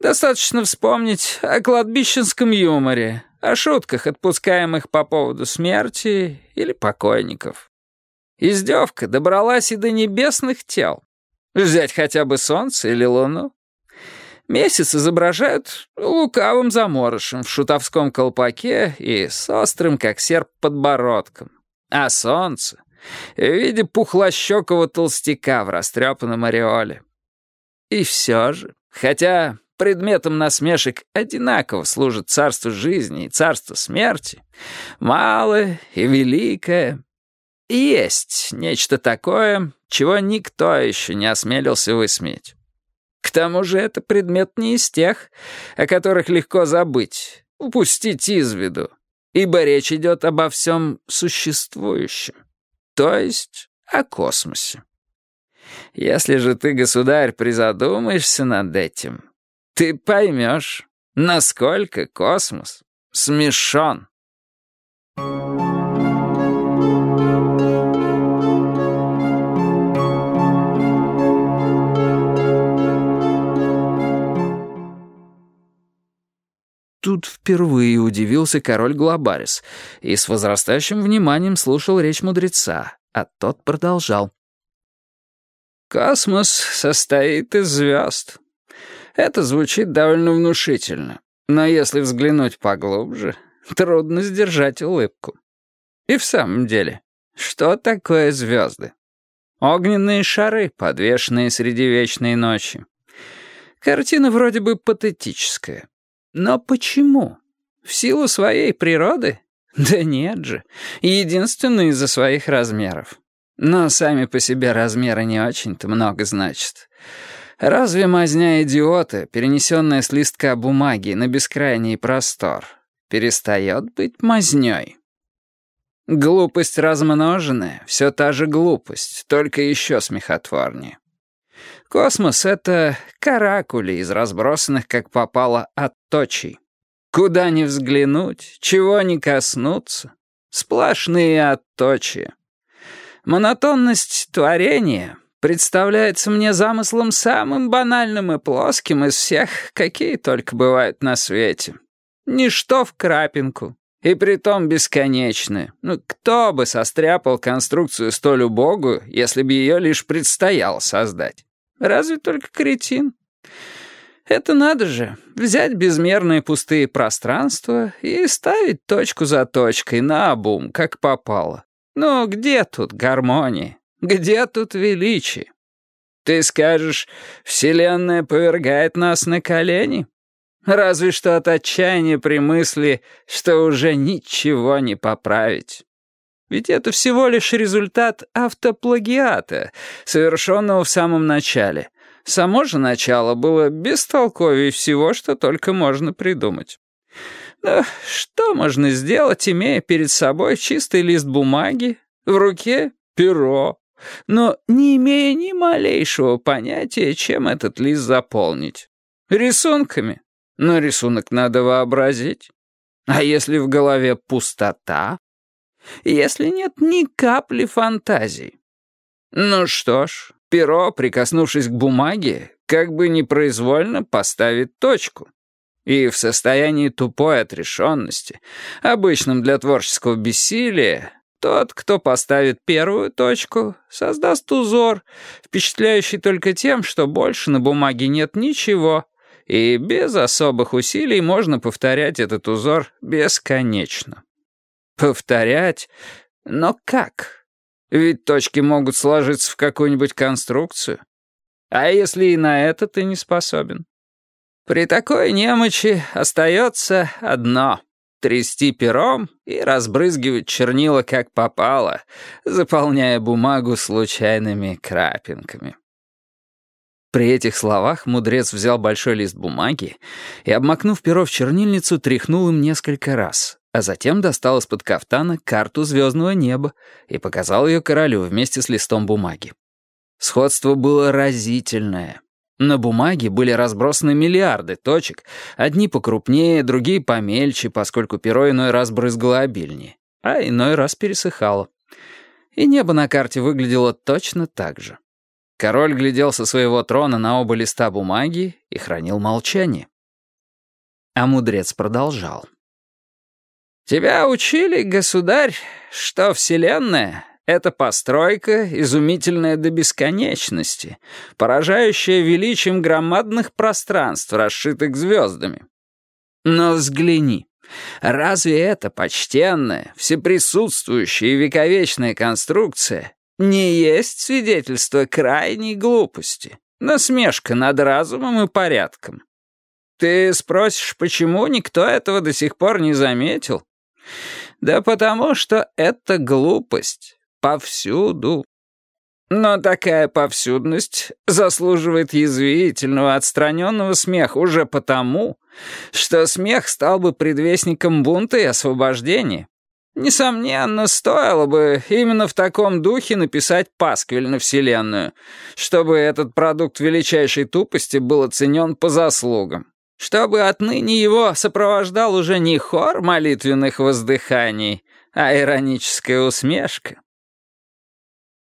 Достаточно вспомнить о кладбищенском юморе, о шутках, отпускаемых по поводу смерти или покойников. Издевка добралась и до небесных тел. Взять хотя бы солнце или луну. Месяц изображают лукавым заморышем в шутовском колпаке и с острым, как серп, подбородком. А солнце — в виде пухлощекого толстяка в растрепанном ореоле. И все же, хотя предметом насмешек одинаково служит царство жизни и царство смерти, малое и великое, есть нечто такое, чего никто еще не осмелился высмеять. К тому же это предмет не из тех, о которых легко забыть, упустить из виду, ибо речь идет обо всем существующем, то есть о космосе. Если же ты, государь, призадумаешься над этим, ты поймешь, насколько космос смешон. Тут впервые удивился король Глобарис и с возрастающим вниманием слушал речь мудреца, а тот продолжал. «Космос состоит из звезд. Это звучит довольно внушительно, но если взглянуть поглубже, трудно сдержать улыбку. И в самом деле, что такое звезды? Огненные шары, подвешенные среди вечной ночи. Картина вроде бы патетическая. Но почему? В силу своей природы? Да нет же. Единственно из-за своих размеров. Но сами по себе размеры не очень-то много значат. Разве мазня идиота, перенесенная с листка бумаги на бескрайний простор, перестает быть мазнёй? Глупость размноженная — все та же глупость, только еще смехотворнее. Космос — это каракули из разбросанных, как попало, отточий. Куда ни взглянуть, чего ни коснуться. Сплошные отточия. Монотонность творения представляется мне замыслом самым банальным и плоским из всех, какие только бывают на свете. Ничто в крапинку, и притом бесконечное. Ну, кто бы состряпал конструкцию столь убогую, если бы ее лишь предстояло создать? Разве только кретин. Это надо же, взять безмерные пустые пространства и ставить точку за точкой на обум, как попало. Но где тут гармония? Где тут величие? Ты скажешь, Вселенная повергает нас на колени? Разве что от отчаяния при мысли, что уже ничего не поправить. Ведь это всего лишь результат автоплагиата, совершенного в самом начале. Само же начало было бестолковее всего, что только можно придумать. Но что можно сделать, имея перед собой чистый лист бумаги, в руке перо, но не имея ни малейшего понятия, чем этот лист заполнить? Рисунками. Но рисунок надо вообразить. А если в голове пустота? если нет ни капли фантазии. Ну что ж, перо, прикоснувшись к бумаге, как бы непроизвольно поставит точку. И в состоянии тупой отрешенности, обычном для творческого бессилия, тот, кто поставит первую точку, создаст узор, впечатляющий только тем, что больше на бумаге нет ничего, и без особых усилий можно повторять этот узор бесконечно. Повторять? Но как? Ведь точки могут сложиться в какую-нибудь конструкцию. А если и на это ты не способен? При такой немочи остается одно — трясти пером и разбрызгивать чернила как попало, заполняя бумагу случайными крапинками. При этих словах мудрец взял большой лист бумаги и, обмакнув перо в чернильницу, тряхнул им несколько раз, а затем достал из-под кафтана карту звездного неба и показал ее королю вместе с листом бумаги. Сходство было разительное. На бумаге были разбросаны миллиарды точек, одни покрупнее, другие помельче, поскольку перо иной раз брызгало обильнее, а иной раз пересыхало. И небо на карте выглядело точно так же. Король глядел со своего трона на оба листа бумаги и хранил молчание. А мудрец продолжал. «Тебя учили, государь, что Вселенная — это постройка, изумительная до бесконечности, поражающая величием громадных пространств, расшитых звездами. Но взгляни, разве эта почтенная, всеприсутствующая и вековечная конструкция не есть свидетельство крайней глупости, насмешка над разумом и порядком. Ты спросишь, почему никто этого до сих пор не заметил? Да потому что это глупость повсюду. Но такая повсюдность заслуживает язвительного, отстраненного смеха уже потому, что смех стал бы предвестником бунта и освобождения. Несомненно, стоило бы именно в таком духе написать пасквиль на Вселенную, чтобы этот продукт величайшей тупости был оценен по заслугам, чтобы отныне его сопровождал уже не хор молитвенных воздыханий, а ироническая усмешка.